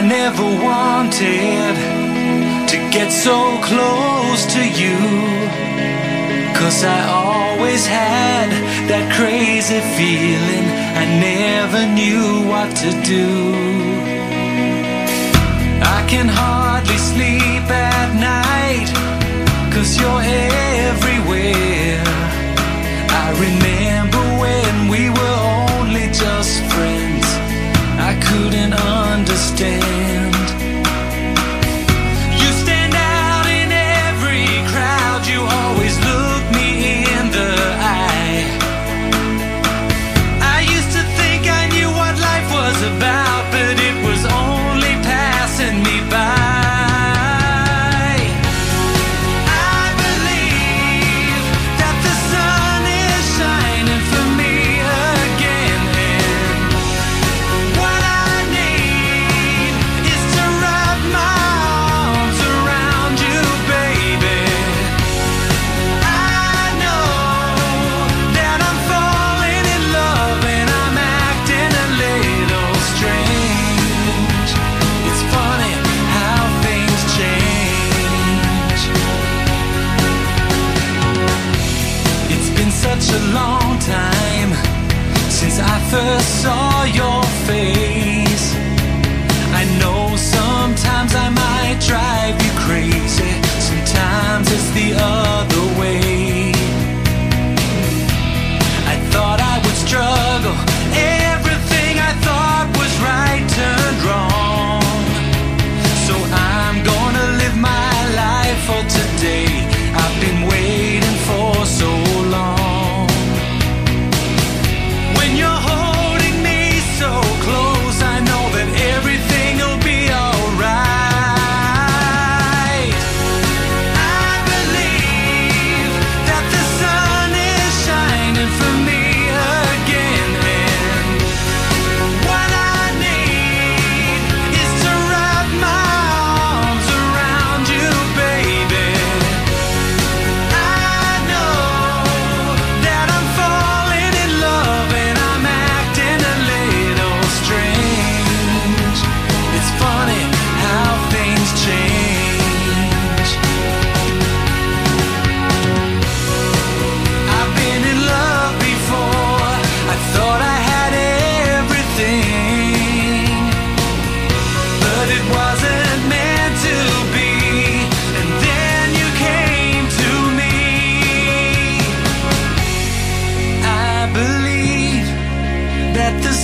I never wanted to get so close to you. Cause I always had that crazy feeling I never knew what to do. I can hardly sleep at night, cause you're everywhere. I remember when we were only just friends.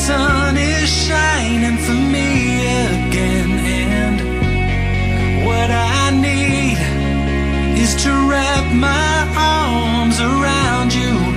sun is shining for me again and what I need is to wrap my arms around you.